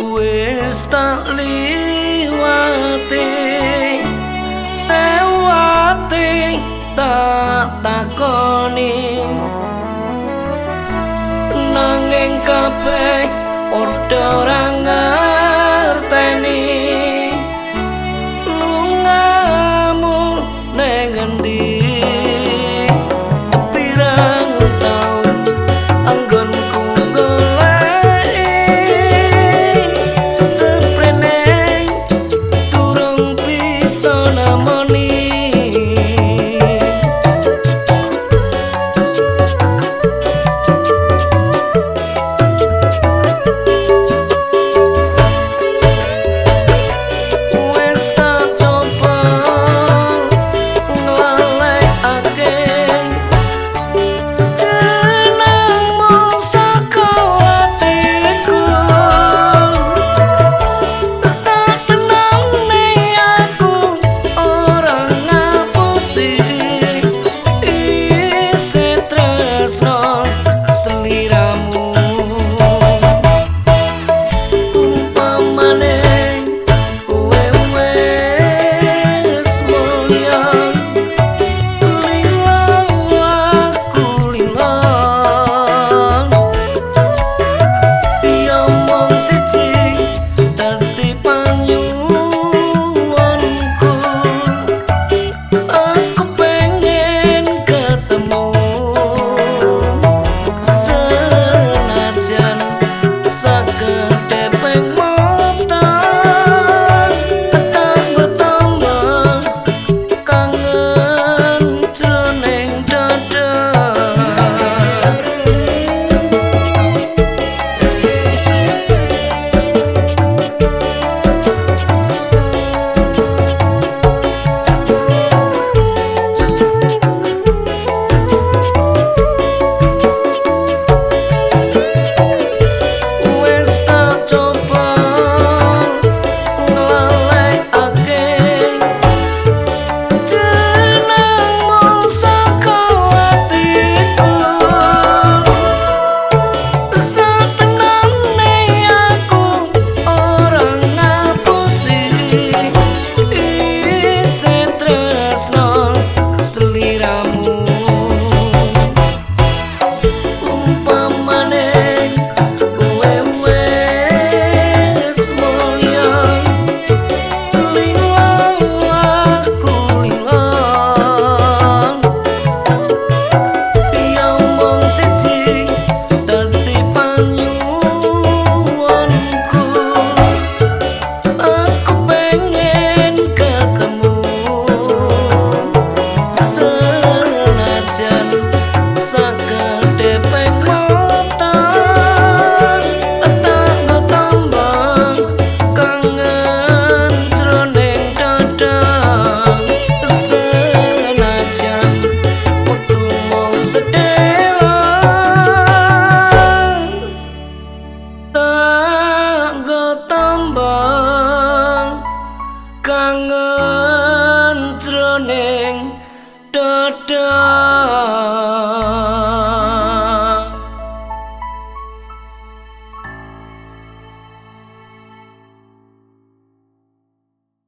wis tak liwati sewati tak takoni. Nanging kabeh ora orang ngerteni lungamu neng ngendi? 干戈